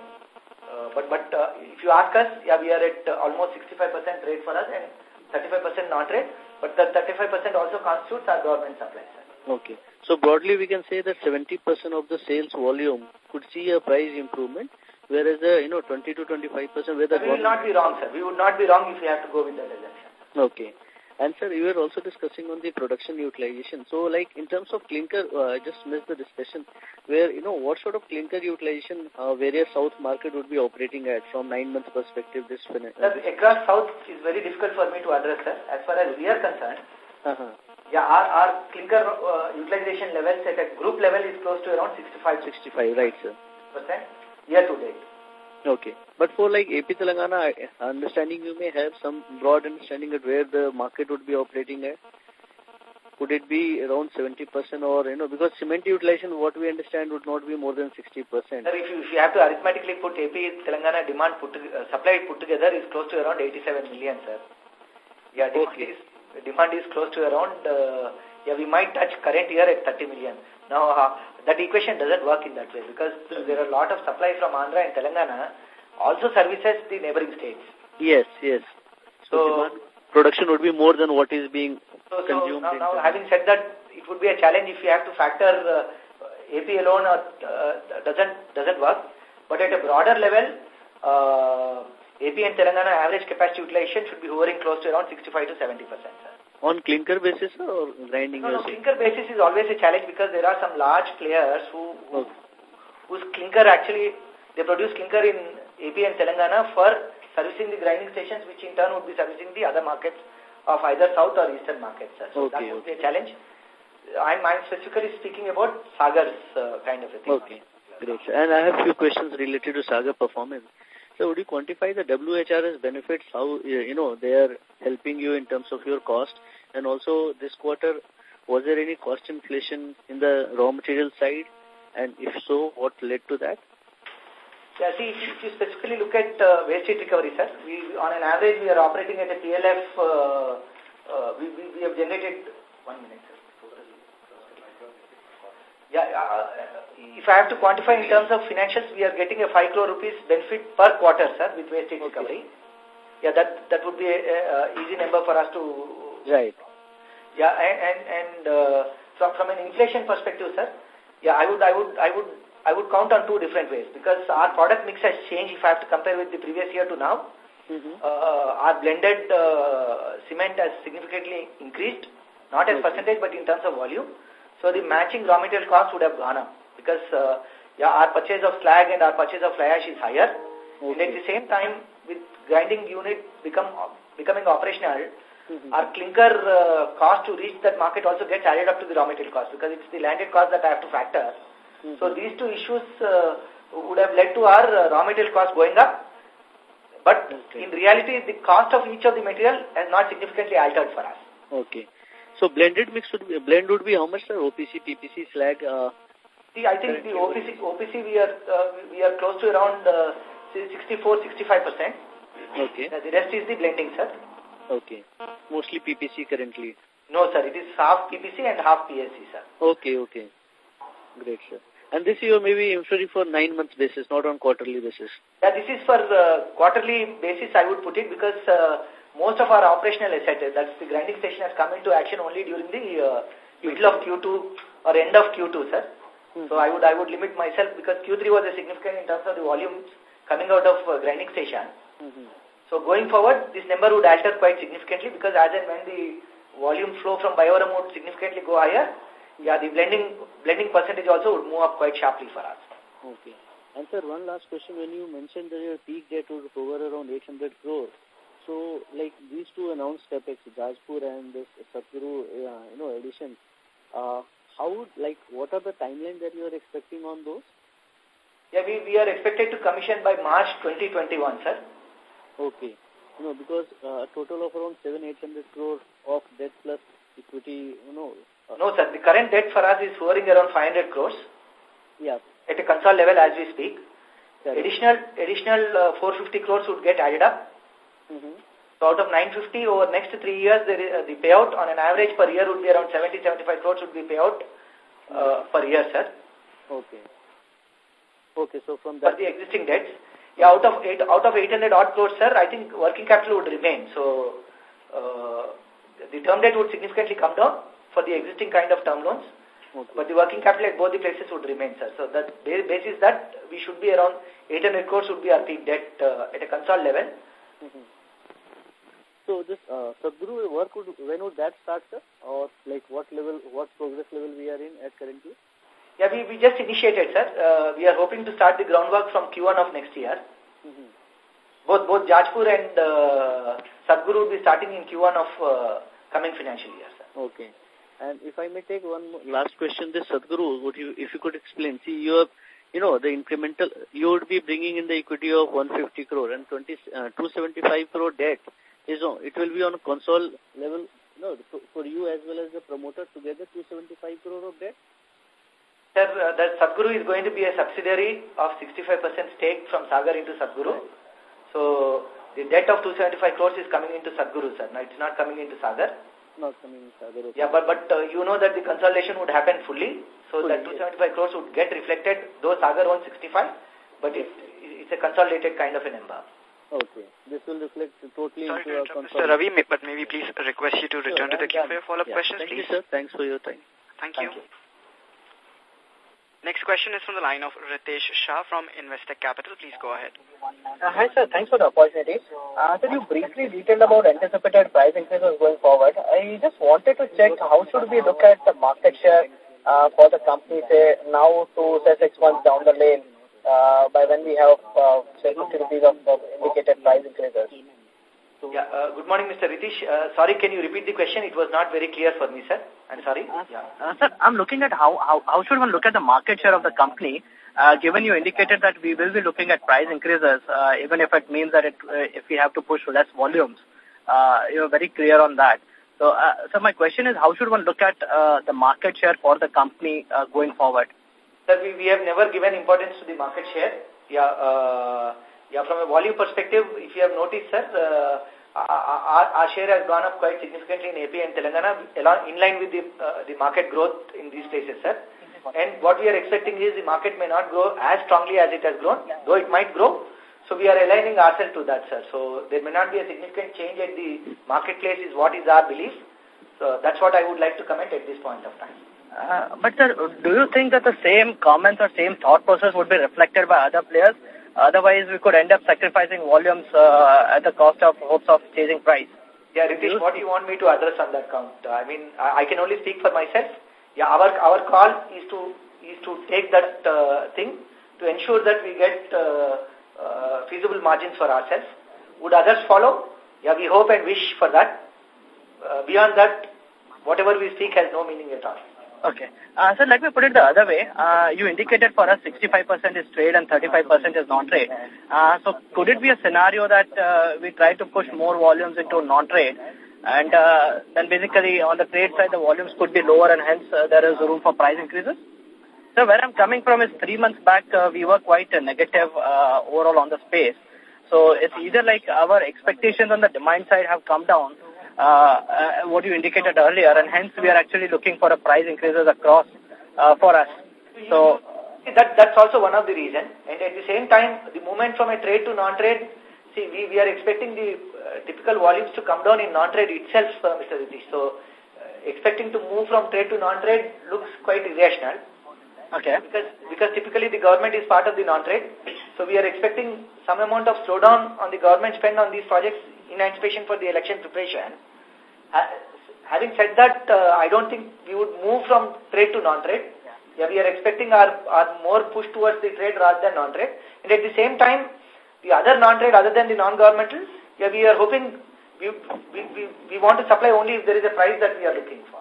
uh, but but uh, if you ask us, yeah, we are at uh, almost 65% rate for us and 35% not rate. But the 35% also constitutes our government supply. Sir. Okay. So broadly, we can say that 70% of the sales volume could see a price improvement, whereas the you know 20 to 25% where the we will not be wrong, sir. We would not be wrong if we have to go with that assumption. Okay. And sir, you were also discussing on the production utilization. So like in terms of clinker, uh, I just missed the discussion where, you know, what sort of clinker utilization uh, various south market would be operating at from nine months perspective this uh, Across south is very difficult for me to address, sir. As far as we are concerned, uh -huh. yeah, our, our clinker uh, utilization levels at a group level is close to around 65. 65, right, sir. Percent year to date. Okay. But for like AP Telangana, understanding you may have some broad understanding of where the market would be operating at. Would it be around 70% or, you know, because cement utilization, what we understand, would not be more than 60%. Sir, if you, if you have to arithmetically put AP Telangana demand put, uh, supply put together is close to around 87 million, sir. Yeah, demand, okay. is, demand is close to around, uh, yeah, we might touch current year at 30 million. Now, uh, that equation doesn't work in that way because there are a lot of supply from Andhra and Telangana also services the neighboring states. Yes, yes. So, so production would be more than what is being so, consumed. So now, now having said that, it would be a challenge if you have to factor uh, AP alone or, uh, doesn't doesn't work. But at a broader level, uh, AP and Telangana average capacity utilization should be hovering close to around 65 to 70 percent. On clinker basis or grinding? No, no, clinker basis is always a challenge because there are some large players who, who whose clinker actually, they produce clinker in AP and Telangana for servicing the grinding stations, which in turn would be servicing the other markets of either south or eastern markets. So okay, that would okay. be a challenge. I'm, I'm specifically speaking about Sagar's uh, kind of a thing. Okay, great. And I have a few questions related to Sagar performance. So would you quantify the WHRS benefits, how, you know, they are helping you in terms of your cost? And also this quarter, was there any cost inflation in the raw material side? And if so, what led to that? Yeah, see, if you, specifically look at uh, waste heat recovery, sir, we, on an average, we are operating at a PLF, uh, uh, we, we, we have generated, one minute, sir. Yeah, uh, if I have to quantify in terms of financials, we are getting a 5 crore rupees benefit per quarter, sir, with waste heat recovery. Yeah, that that would be a, a, easy number for us to... Right. Yeah, and, and, and uh, from, from an inflation perspective, sir, yeah, I would, I would, I would, I would count on two different ways because our product mix has changed if I have to compare with the previous year to now. Mm -hmm. uh, our blended uh, cement has significantly increased, not as percentage but in terms of volume. So the matching raw material cost would have gone up because uh, yeah, our purchase of slag and our purchase of fly ash is higher. Okay. And at the same time, with grinding unit become becoming operational, mm -hmm. our clinker uh, cost to reach that market also gets added up to the raw material cost because it's the landed cost that I have to factor. Mm -hmm. So these two issues uh, would have led to our uh, raw material cost going up. But okay. in reality, the cost of each of the material has not significantly altered for us. Okay. So blended mix would be, blend would be how much, sir? OPC, PPC, slag? Uh, See, I think the OPC, OPC we are, uh, we are close to around uh, 64, 65%. Okay. Uh, the rest is the blending, sir. Okay. Mostly PPC currently. No, sir. It is half PPC and half PSC, sir. Okay, okay. Great, sir. And this year maybe inventory for nine months basis, not on quarterly basis. Yeah, this is for uh, quarterly basis I would put it because uh, most of our operational asset, that's the grinding station has come into action only during the uh, middle of Q2 or end of Q2, sir. -hmm. So I would I would limit myself because Q3 was a significant in terms of the volumes coming out of uh, grinding station. -hmm. So going forward, this number would alter quite significantly because as and when the volume flow from Bayyavaram would significantly go higher, yeah, the blending blending percentage also would move up quite sharply for us. Okay. And sir, one last question. When you mentioned that your peak debt would cover around 800 crore, so, like these two announced capex, Jajpur and this Satguru, uh, you know, addition, uh, how, like, what are the timeline that you are expecting on those? Yeah, we, we are expected to commission by March 2021, sir. Okay. You know, because uh, a total of around 7 800 crore of debt plus equity, you know. Uh, no, sir. The current debt for us is hovering around 500 crores. Yeah. At a console level as we speak. Additional additional uh, 450 crores would get added up Mm -hmm. So out of 950 over next three years, there is, uh, the payout on an average per year would be around 70-75 crores would be payout uh, per year, sir. Okay. Okay, so from that... For the existing debts, yeah, out of eight, out of 800 odd crores, sir, I think working capital would remain. So uh, the term debt would significantly come down for the existing kind of term loans. Okay. But the working capital at both the places would remain, sir. So that basis that we should be around 800 crores would be our peak debt uh, at a console level. Mm -hmm. So this uh, Satguru work, would, when would that start, sir? Or like what level, what progress level we are in at currently? Yeah, we, we just initiated, sir. Uh, we are hoping to start the groundwork from Q1 of next year. Mm -hmm. Both both Jajpur and uh, Satguru will be starting in Q1 of uh, coming financial year, sir. Okay. And if I may take one last question, this Satguru, would you, if you could explain, see, you have, you know, the incremental, you would be bringing in the equity of 150 crore and 20, uh, 275 crore debt is on, it will be on a console level, no, for you as well as the promoter together 275 crore of debt? Sir, uh, that Satguru is going to be a subsidiary of 65% stake from Sagar into Satguru. Right. So, the debt of 275 crores is coming into Satguru, sir. No, it's not coming into Sagar. Not coming into Sagar, okay. Yeah, but, but uh, you know that the consolidation would happen fully. So, fully, that 275 yes. crores would get reflected, though Sagar owns 65, but it, it's a consolidated kind of a number. Okay. This will reflect totally Sorry into to our Mr. Ravi, but maybe please request you to return sure, to the queue for your follow-up yeah. questions, Thank please. you, sir. Thanks for your time. Thank you. Next question is from the line of Ritesh Shah from Investec Capital. Please go ahead. Uh, hi, sir. Thanks for the opportunity. Uh, sir, you briefly detailed about anticipated price increases going forward. I just wanted to check how should we look at the market share uh, for the company, say, now to, say, six months down the lane, uh, by when we have, uh, say, 50 rupees of, of indicated price increases? Yeah, uh, good morning, Mr. Ritesh. Uh, sorry, can you repeat the question? It was not very clear for me, sir. I'm sorry. Yeah. Uh, sir, I'm looking at how, how, how should one look at the market share of the company, uh, given you indicated that we will be looking at price increases, uh, even if it means that it, uh, if we have to push less volumes. Uh, you're very clear on that. So, uh, so my question is, how should one look at uh, the market share for the company uh, going forward? Sir, we, we have never given importance to the market share. Yeah, uh, yeah, from a volume perspective, if you have noticed, sir, uh, our, our share has gone up quite significantly in AP and Telangana, along, in line with the, uh, the market growth in these places, sir. And what we are expecting is the market may not grow as strongly as it has grown, though it might grow. So we are aligning ourselves to that, sir. So there may not be a significant change at the marketplace is what is our belief. So that's what I would like to comment at this point of time. Uh, but sir, do you think that the same comments or same thought process would be reflected by other players? Otherwise, we could end up sacrificing volumes uh, at the cost of hopes of chasing price. Yeah, Ritesh, what do you want me to address on that count? I mean, I, can only speak for myself. Yeah, our our call is to is to take that uh, thing to ensure that we get uh, uh, feasible margins for ourselves. Would others follow? Yeah, we hope and wish for that. Uh, beyond that, whatever we speak has no meaning at all. Okay. Uh, so let me put it the other way. Uh, you indicated for us 65% is trade and 35% is non-trade. Uh, so could it be a scenario that uh, we try to push more volumes into non-trade and uh, then basically on the trade side the volumes could be lower and hence uh, there is room for price increases? So where I'm coming from is three months back uh, we were quite uh, negative uh, overall on the space. So it's either like our expectations on the demand side have come down what you indicated earlier, and hence we are actually looking for a price increases across uh, for us. So that that's also one of the reasons. And at the same time, the movement from a trade to non-trade, see, we, we are expecting the uh, typical volumes to come down in non-trade itself, uh, Mr. Ritesh. So uh, expecting to move from trade to non-trade looks quite irrational. Okay. Because, because typically the government is part of the non-trade. So we are expecting some amount of slowdown on the government spend on these projects in anticipation for the election preparation. Uh, having said that, uh, I don't think we would move from trade to non-trade. Yeah. yeah. we are expecting our, our more push towards the trade rather than non-trade. And at the same time, the other non-trade other than the non-governmental, yeah, we are hoping we, we, we, we want to supply only if there is a price that we are looking for.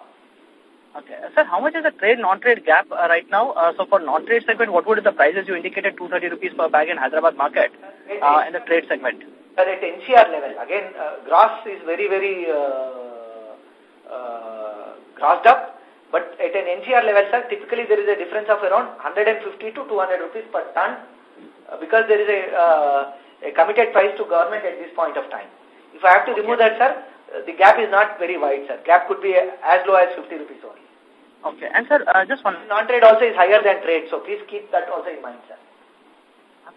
Okay. Sir, how much is the trade non-trade gap uh, right now? Uh, so for non-trade segment, what would be the prices you indicated 230 rupees per bag in Hyderabad market uh, in the trade segment? Sir, at NCR level, again, uh, gross is very, very uh, uh, grossed up. But at an NCR level, sir, typically there is a difference of around 150 to 200 rupees per ton uh, because there is a, uh, a committed price to government at this point of time. If I have to remove that, sir, uh, the gap is not very wide, sir. Gap could be as low as 50 rupees only. Okay. And, sir, uh, just one... Non-trade also is higher than trade, so please keep that also in mind, sir.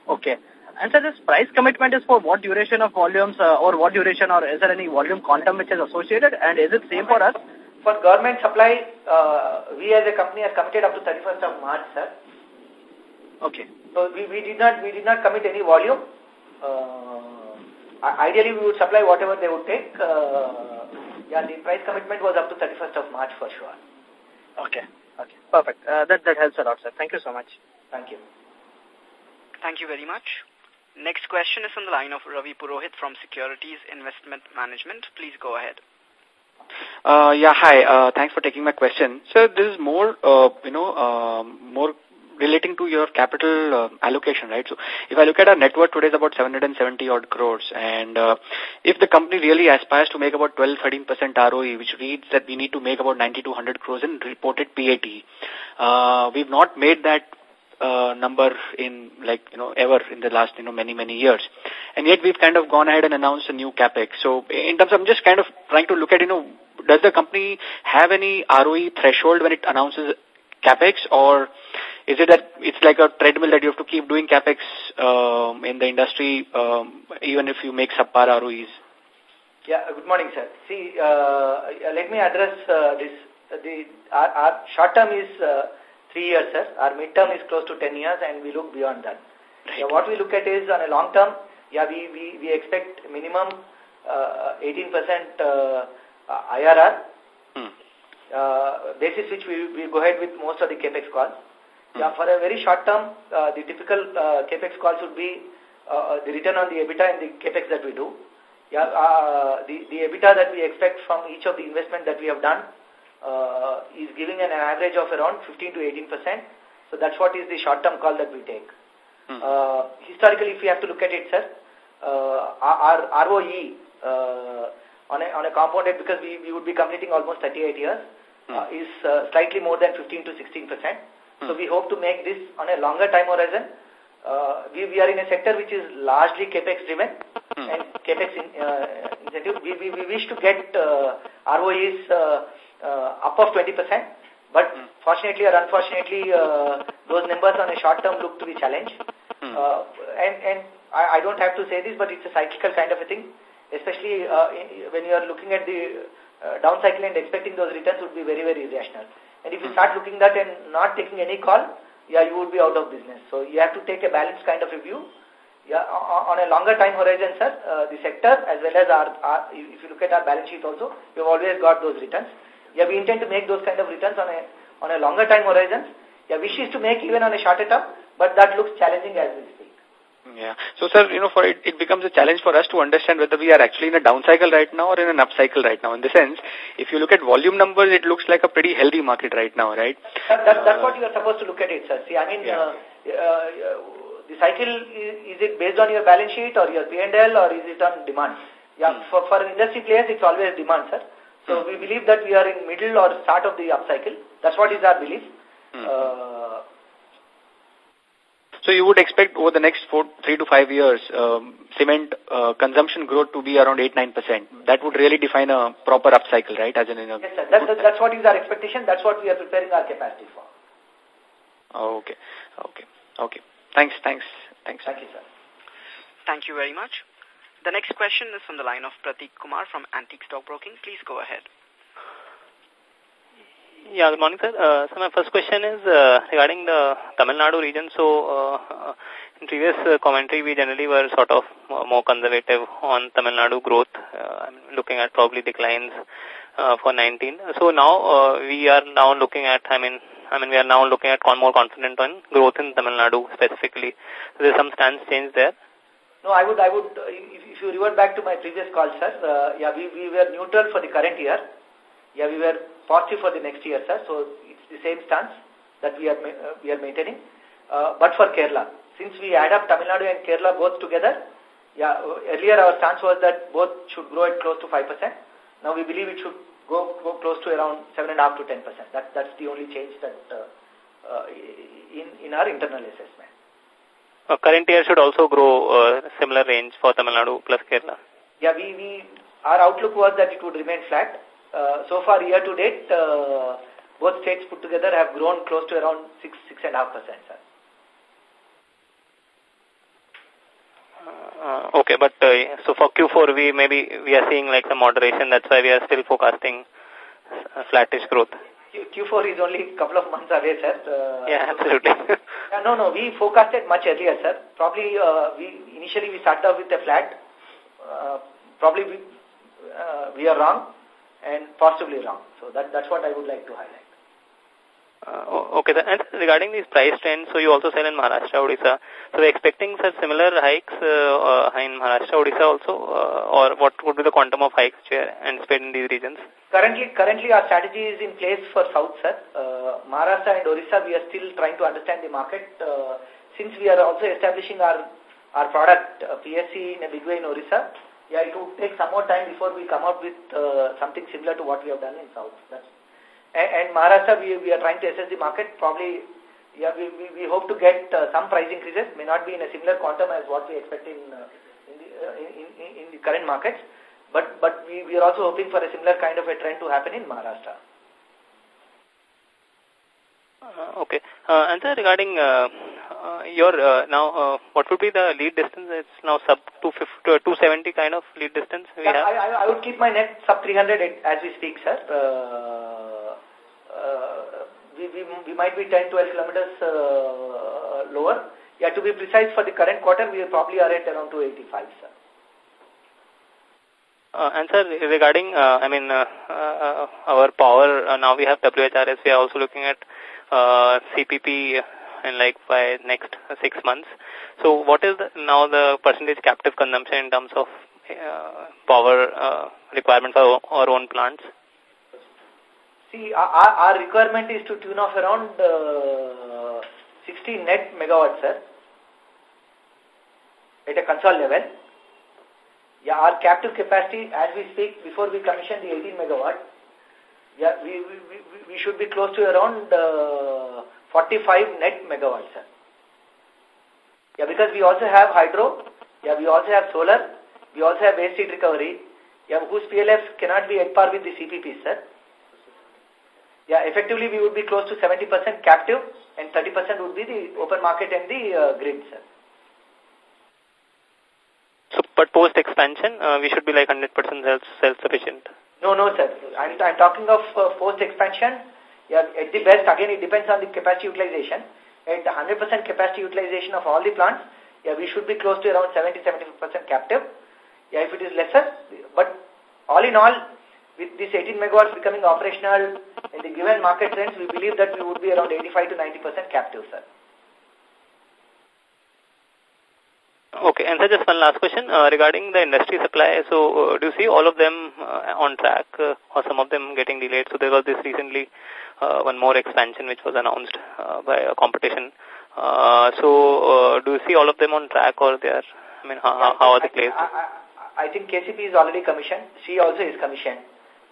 Okay. And so this price commitment is for what duration of volumes uh, or what duration or is there any volume quantum which is associated and is it same for us? For government supply, uh, we as a company are committed up to 31st of March, sir. Okay. So we, we did not we did not commit any volume. Uh, ideally, we would supply whatever they would take. Uh, yeah, the price commitment was up to 31st of March for sure. Okay. Okay. Perfect. Uh, that that helps a lot, sir. Thank you so much. Thank you. Thank you very much. Next question is on the line of Ravi Purohit from Securities Investment Management. Please go ahead. Uh, yeah, hi. Uh, thanks for taking my question. So this is more, uh, you know, uh, more relating to your capital uh, allocation, right? So if I look at our net worth today is about 770 odd crores and uh, if the company really aspires to make about 12-13% ROE, which reads that we need to make about 90 to 100 crores in reported PAT, uh, we've not made that uh, number in like, you know, ever in the last, you know, many, many years. And yet we've kind of gone ahead and announced a new capex. So in terms of, I'm just kind of trying to look at, you know, does the company have any ROE threshold when it announces capex or is it that it's like a treadmill that you have to keep doing capex um, in the industry, um, even if you make subpar ROEs? Yeah, good morning, sir. See, uh, let me address uh, this. The our, our short term is uh, three years, sir. Our midterm is close to ten years, and we look beyond that. Right. Yeah, what we look at is on a long term. Yeah, we we we expect minimum 18% uh, IRR. Hmm. basis which we we go ahead with most of the capex calls. Hmm. Yeah, for a very short term, the typical capex calls would be the return on the EBITDA and the capex that we do. Yeah, uh, the, the EBITDA that we expect from each of the investment that we have done uh, is giving an average of around 15 to 18 percent. So that's what is the short-term call that we take. Hmm. Uh, historically, if we have to look at it, sir, uh, our, our ROE uh, on a on a compounded because we we would be completing almost 38 years hmm. uh, is uh, slightly more than 15 to 16 percent. Hmm. So we hope to make this on a longer time horizon uh, we, we are in a sector which is largely capex driven hmm. and capex in, uh, incentive. We, we, we wish to get uh, ROEs uh, up of 20%, but hmm. fortunately or unfortunately, uh, those numbers on a short term look to be challenged. Hmm. Uh, and and I, I don't have to say this, but it's a cyclical kind of a thing, especially uh, in, when you are looking at the uh, down cycle and expecting those returns would be very, very irrational. And if you start looking that and not taking any call, yeah, you would be out of business. So you have to take a balanced kind of a view. Yeah, on a longer time horizon, sir, uh, the sector as well as our, our, if you look at our balance sheet also, we've always got those returns. Yeah, we intend to make those kind of returns on a on a longer time horizons. Yeah, wish is to make even on a shorter term, but that looks challenging as we speak. Yeah. So, sir, you know, for it, it becomes a challenge for us to understand whether we are actually in a down cycle right now or in an up cycle right now. In the sense, if you look at volume numbers, it looks like a pretty healthy market right now, right? That, that, that's uh, what you are supposed to look at it, sir. See, I mean, yeah. uh, uh, the cycle, is, is, it based on your balance sheet or your P&L or is it on demand? Yeah, hmm. for, for industry players, it's always demand, sir. So we believe that we are in middle or start of the up cycle. That's what is our belief. Hmm. Uh, so you would expect over the next four, three to five years, um, cement uh, consumption growth to be around 8-9%. That would really define a proper upcycle, right? As in, in a yes, sir. That, that, that's what is our expectation. That's what we are preparing our capacity for. Oh, okay. Okay. Okay. Thanks. Thanks. Thanks. Thank you, sir. Thank you very much. The next question is from the line of Pratik Kumar from Antique Stock Broking. Please go ahead. Yeah, good morning, sir. Uh, so my first question is uh, regarding the Tamil Nadu region. So uh, in previous uh, commentary, we generally were sort of more conservative on Tamil Nadu growth, uh, looking at probably declines uh, for 19. So now uh, we are now looking at, I mean, I mean, we are now looking at more confident on growth in Tamil Nadu specifically. So there's some stance change there. No, I would, I would, if, if you revert back to my previous call, sir, uh, yeah, we, we were neutral for the current year. Yeah, we were positive for the next year, sir. So it's the same stance that we are uh, we are maintaining. Uh, but for Kerala, since we add up Tamil Nadu and Kerala both together, yeah, earlier our stance was that both should grow at close to 5%. Now we believe it should go, go close to around 7.5 to 10%. That, that's the only change that uh, uh, in, in our internal assessment. Uh, current year should also grow uh, similar range for Tamil Nadu plus Kerala. Yeah, we, we our outlook was that it would remain flat. Uh, so far, year to date, uh, both states put together have grown close to around 6, 6.5%, sir. Uh, okay, but uh, so for Q4, we maybe we are seeing like some moderation. That's why we are still forecasting uh, flattish growth. Q, 4 is only a couple of months away, sir. Uh, yeah, absolutely. [laughs] yeah, no, no, we forecasted much earlier, sir. Probably uh, we initially we started off with a flat. Uh, probably we, uh, we are wrong and possibly wrong. So that, that's what I would like to highlight. Uh, okay, and regarding these price trends, so you also sell in Maharashtra, Odisha. So we're expecting such similar hikes uh, uh, in Maharashtra, Odisha also, uh, or what would be the quantum of hikes you anticipate in these regions? Currently, currently our strategy is in place for South, sir. Uh, Maharashtra and Odisha, we are still trying to understand the market. Since we are also establishing our our product PSC in a big way in Odisha, yeah, it would take some more time before we come up with something similar to what we have done in South. That's, and, and Maharashtra, we, we are trying to assess the market. Probably, yeah, we, we, we hope to get uh, some price increases. May not be in a similar quantum as what we expect in, uh, in, the, uh, in, in, in the current markets. But, but we, we are also hoping for a similar kind of a trend to happen in Maharashtra. Uh, okay. Uh, and sir, regarding uh, uh, your uh, now, uh, what would be the lead distance? It's now sub 250, 270 kind of lead distance we yeah, have. I, I would keep my net sub 300 as we speak, sir. Uh, we, we, we might be 10, 12 kilometers uh, lower. Yeah, to be precise, for the current quarter, we probably are at around 285, sir. Uh, and sir, regarding, uh, I mean, uh, uh, our power, uh, now we have WHRS, we are also looking at CPP in like by next six months. So what is the, now the percentage captive consumption in terms of uh, power uh, requirement for our own plants? See, our, our requirement is to tune off around uh, 60 net megawatts, sir, at a console level. Yeah, our captive capacity, as we speak, before we commission the 18 megawatt, yeah, we, we, we, we should be close to around uh, 45 net megawatts, sir. Yeah, because we also have hydro, yeah, we also have solar, we also have waste heat recovery, yeah, whose PLFs cannot be at par with the CPP, sir. Yeah, effectively we would be close to 70% captive and 30% would be the open market and the uh, grid, sir. So, but post expansion, uh, we should be like 100% self self sufficient. No, no, sir. I'm, I'm talking of uh, post expansion. Yeah, at the best, again, it depends on the capacity utilization. At 100% capacity utilization of all the plants, yeah, we should be close to around 70-75% captive. Yeah, if it is lesser, but all in all, with this 18 megawatts becoming operational in the given market trends, we believe that we would be around 85 to 90% captive, sir. Okay, and so just one last question uh, regarding the industry supply. So, uh, do you see all of them uh, on track uh, or some of them getting delayed? So, there was this recently uh, one more expansion which was announced uh, by a competition. Uh, so, uh, do you see all of them on track or they are, I mean, how, how are they placed? I, I, I think KCP is already commissioned. She also is commissioned.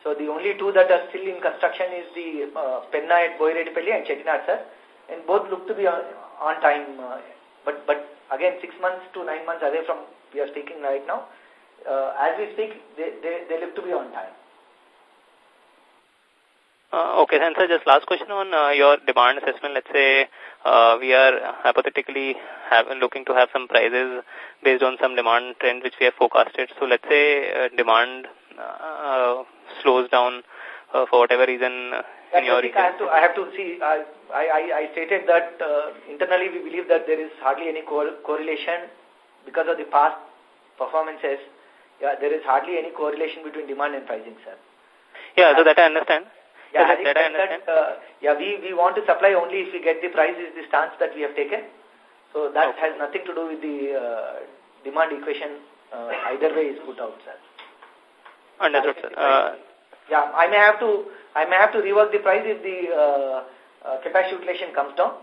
So, the only two that are still in construction is the uh, Penna at Boyareddypalli and Chettinad, sir. And both look to be on, on time. Uh, but, but again, six months to nine months away from we are speaking right now. Uh, as we speak, they, they, they look to be on time. Uh, okay, and sir, just last question on uh, your demand assessment. Let's say uh, we are hypothetically have, looking to have some prices based on some demand trend which we have forecasted. So let's say uh, demand uh, slows down uh, for whatever reason uh, in your region. I have to, I have to see, I, I, I stated that uh, internally we believe that there is hardly any co correlation because of the past performances. Yeah, there is hardly any correlation between demand and pricing, sir. Yeah, so that I understand. Yeah, that, that I understand. That, uh, yeah, we, we want to supply only if we get the price is the stance that we have taken. So that okay. has nothing to do with the uh, demand equation. Uh, either way is put out, sir. Understood, sir. Uh, yeah, I may have to I may have to rework the price if the uh, uh, capacity utilization comes down.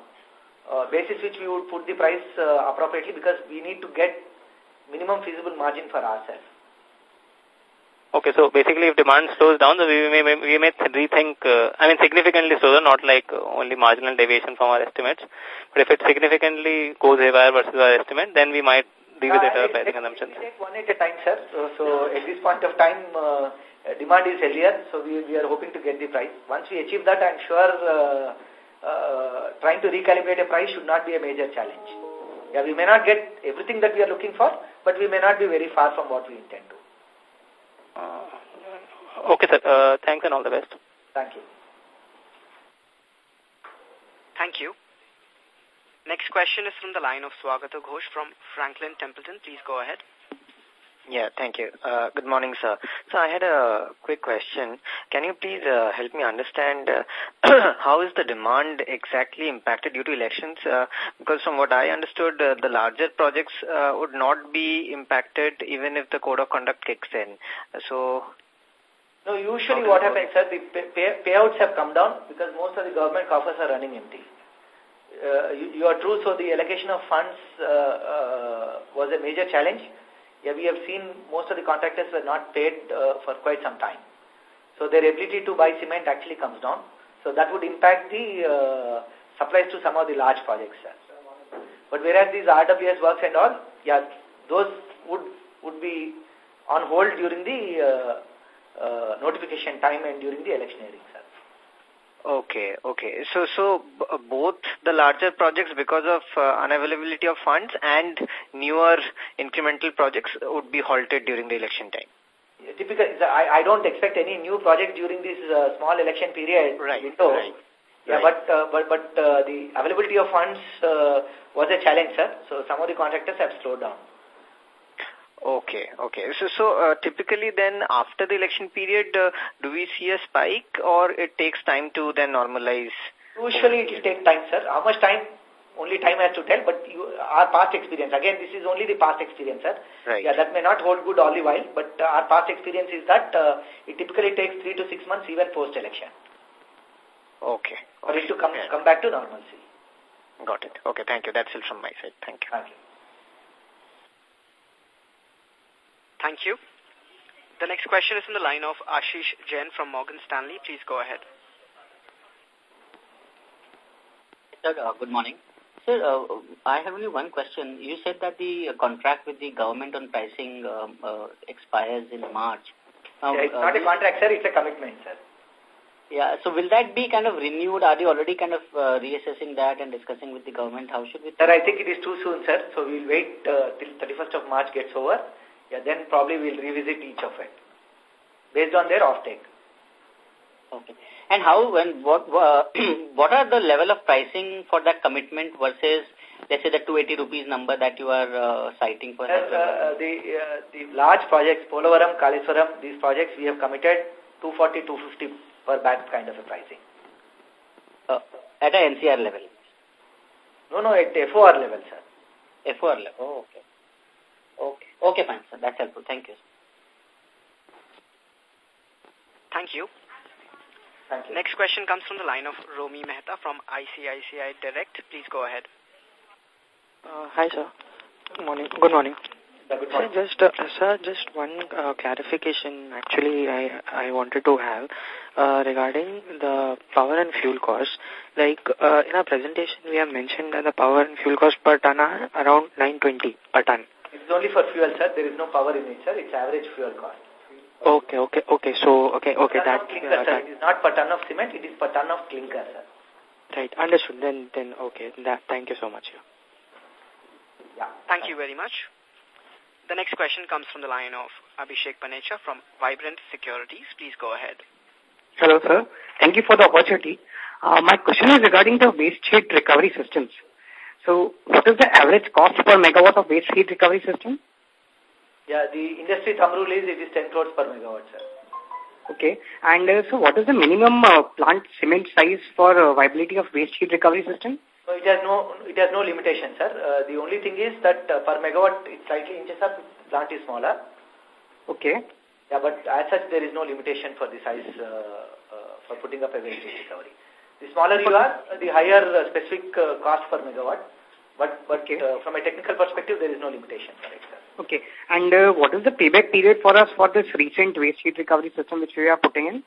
Uh, basis which we would put the price uh, appropriately because we need to get minimum feasible margin for ourselves. Okay, so basically if demand slows down, so we may, we may rethink, uh, I mean significantly slower, not like only marginal deviation from our estimates, but if it significantly goes haywire versus our estimate, then we might revisit uh, our pricing assumptions. We take one at a time, sir. So, so at this point of time, uh, demand is healthier, so we, we are hoping to get the price. Once we achieve that, I'm sure uh, uh, trying to recalibrate a price should not be a major challenge. Yeah, we may not get everything that we are looking for, but we may not be very far from what we intend to. Uh, okay, sir. Uh, thanks and all the best. Thank you. Thank you. Next question is from the line of Swagata Ghosh from Franklin Templeton. Please go ahead. Yeah, thank you. Uh, good morning, sir. So I had a quick question. Can you please uh, help me understand uh, [clears throat] how is the demand exactly impacted due to elections? Uh, because from what I understood, uh, the larger projects uh, would not be impacted even if the code of conduct kicks in. So no, usually what happens, sir, the pay, payouts have come down because most of the government coffers are running empty. Uh, you, you, are true, so the allocation of funds uh, uh, was a major challenge. Yeah, we have seen most of the contractors were not paid uh, for quite some time. So their ability to buy cement actually comes down. So that would impact the uh, supplies to some of the large projects. But whereas these RWS works and all, yeah, those would would be on hold during the uh, notification time and during the electioneering, sir. Okay, okay. So, so both the larger projects because of uh, unavailability of funds and newer incremental projects would be halted during the election time. Typically, I, I don't expect any new project during this uh, small election period right, window. Right. Yeah, right. but uh, but but uh, the availability of funds uh, was a challenge, sir. So some of the contractors have slowed down. Okay, okay. So, so uh, typically then after the election period, uh, do we see a spike or it takes time to then normalize? Usually it will take time, sir. How much time? Only time has to tell, but you, our past experience, again, this is only the past experience, sir. Right. Yeah, that may not hold good all the while, but uh, our past experience is that uh, it typically takes three to six months even post-election. Okay. For it to come, come back to normalcy. Got it. Okay, thank you. That's it from my side. Thank you. Thank you. Thank you. The next question is from the line of Ashish Jain from Morgan Stanley. Please go ahead. Sir, uh, good morning. Sir, uh, I have only one question. You said that the uh, contract with the government on pricing um, uh, expires in March. Now, yeah, it's not a contract, sir. It's a commitment, sir. Yeah, so will that be kind of renewed? Are you already kind of uh, reassessing that and discussing with the government? How should we... Sir, I think it is too soon, sir. So we'll wait uh, till 31st of March gets over yeah, then probably we'll revisit each of it based on their offtake. Okay. And how and what uh, [clears throat] what are the level of pricing for that commitment versus let's say the 280 rupees number that you are uh, citing for? Uh, uh, the uh, the large projects, Polavaram, Kaleshwaram, these projects we have committed 240, 250 per bag kind of a pricing. Uh, at a NCR level? No, no, at FOR level, sir. FOR level. Oh, okay. Okay. Okay, fine, sir. That's helpful. Thank you. Thank you. Thank you. Next question comes from the line of Romi Mehta from ICICI Direct. Please go ahead. Uh, hi, sir. Good morning. Good morning. good morning. Sir, just, uh, sir, just one uh, clarification actually I, I wanted to have uh, regarding the power and fuel costs. Like, uh, in our presentation, we have mentioned that the power and fuel cost per ton are around 920 per ton. It's only for fuel, sir. There is no power in it, sir. It's average fuel cost. Okay, okay, okay. So, okay, okay. Per that, clinker, uh, sir. that, It is not per ton of cement. It is per ton of clinker, sir. Right, understood. Then, then, okay. That, thank you so much. Yeah. Thank you very much. The next question comes from the line of Abhishek Panecha from Vibrant Securities. Please go ahead. Hello, sir. Thank you for the opportunity. Uh, my question is regarding the waste heat recovery systems. So, what is the average cost per megawatt of waste heat recovery system? Yeah, the industry thumb rule is it is 10 crores per megawatt, sir. Okay. And uh, so, what is the minimum uh, plant cement size for uh, viability of waste heat recovery system? So it has no it has no limitation, sir. Uh, the only thing is that uh, per megawatt it slightly inches up, plant is smaller. Okay. Yeah, but as such there is no limitation for the size uh, uh, for putting up a waste heat recovery. The smaller you are, the higher uh, specific uh, cost per megawatt. But but okay. uh, from a technical perspective, there is no limitation sir. Okay. And uh, what is the payback period for us for this recent waste heat recovery system which we are putting in?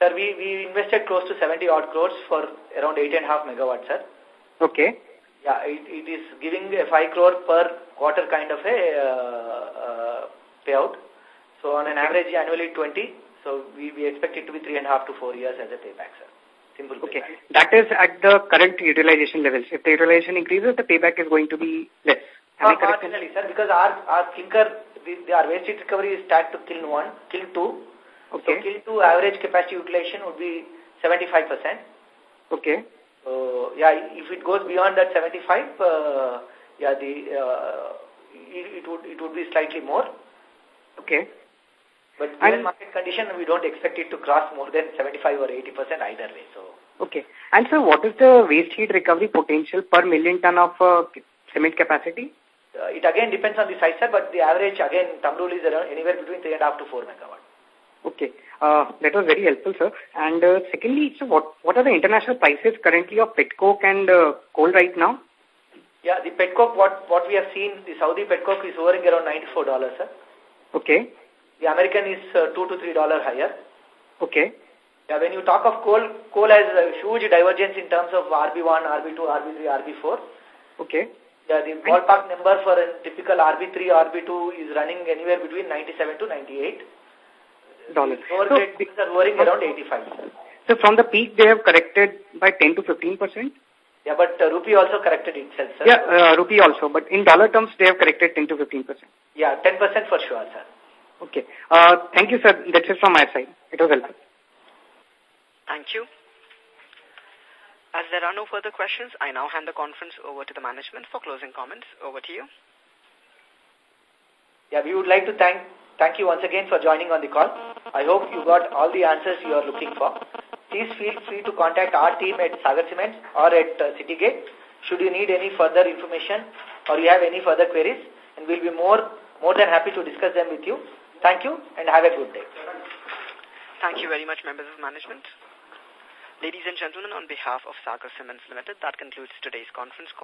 Sir, we, we invested close to 70 odd crores for around 8.5 megawatts, sir. Okay. Yeah, it, it is giving a 5 crore per quarter kind of a uh, uh, payout. So on an average annually 20. So we, we expect it to be three and a half to four years as a payback, sir. Simple Okay. payback. That is at the current utilization levels. If the utilization increases, the payback is going to be less. Am I Uh, marginally, sir, because our, our clinker, the, our waste heat recovery is tagged to kiln 1, kiln 2. Okay. So kiln 2 average capacity utilization would be 75%. Okay. So, yeah, if it goes beyond that 75, uh, yeah, the, uh, it, it, would, it would be slightly more. Okay. But given And- market condition, we don't expect it to cross more than 75 or 80% either way. So, Okay. And so what is the waste heat recovery potential per million ton of uh, cement capacity? uh, it again depends on the size, sir, but the average, again, thumb rule is around anywhere between 3.5 to 4 megawatt. Okay. Uh, that was very helpful, sir. And uh, secondly, so what, what are the international prices currently of petcoke and uh, coal right now? Yeah, the petcoke, what, what we have seen, the Saudi petcoke is hovering around $94, sir. Okay. The American is uh, 2 to $3 higher. Okay. Yeah, when you talk of coal, coal has a huge divergence in terms of RB1, RB2, RB3, RB4. Okay. Yeah, the ballpark number for a typical RB3, RB2 is running anywhere between 97 to 98. Dollars. Lower So, grade are hovering around 85. So from the peak, they have corrected by 10 to 15 percent? Yeah, but uh, rupee also corrected itself, sir. Yeah, uh, rupee also, but in dollar terms, they have corrected 10 to 15 percent. Yeah, 10 percent for sure, sir. Okay. Uh, thank you, sir. That's it from my side. It was helpful. Thank you. As there are no further questions, I now hand the conference over to the management for closing comments. Over to you. Yeah, we would like to thank thank you once again for joining on the call. I hope you got all the answers you are looking for. Please feel free to contact our team at Sagar Cements or at uh, Citigate should you need any further information or you have any further queries and we'll be more more than happy to discuss them with you. Thank you and have a good day. Thank you very much, members of management. Ladies and gentlemen, on behalf of Sagar Cements Limited, that concludes today's conference call.